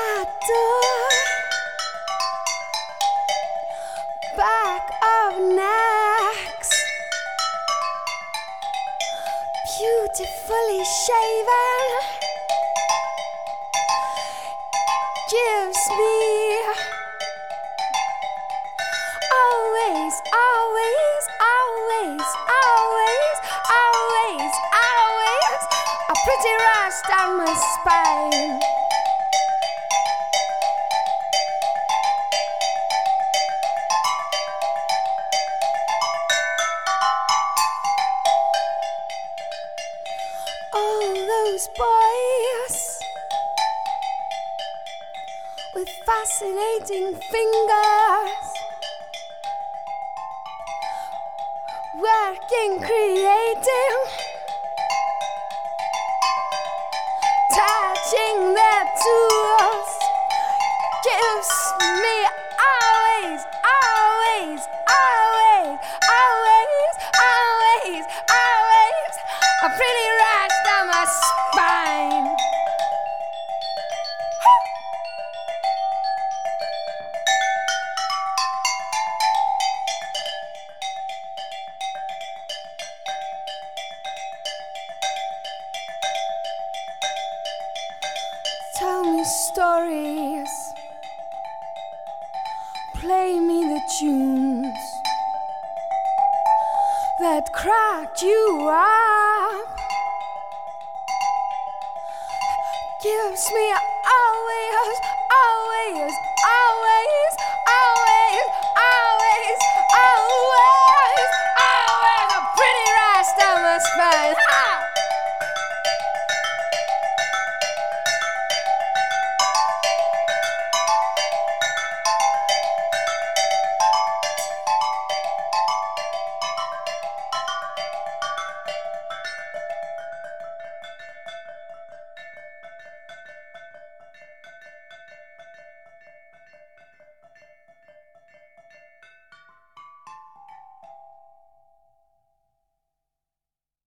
adore. Back of necks, beautifully shaven, gives me always, always, always, always, always, always a pretty rush down my spine. All those boys with fascinating fingers working creative touching their tools gives me Stories. Play me the tunes that cracked you up. Gives me always, always,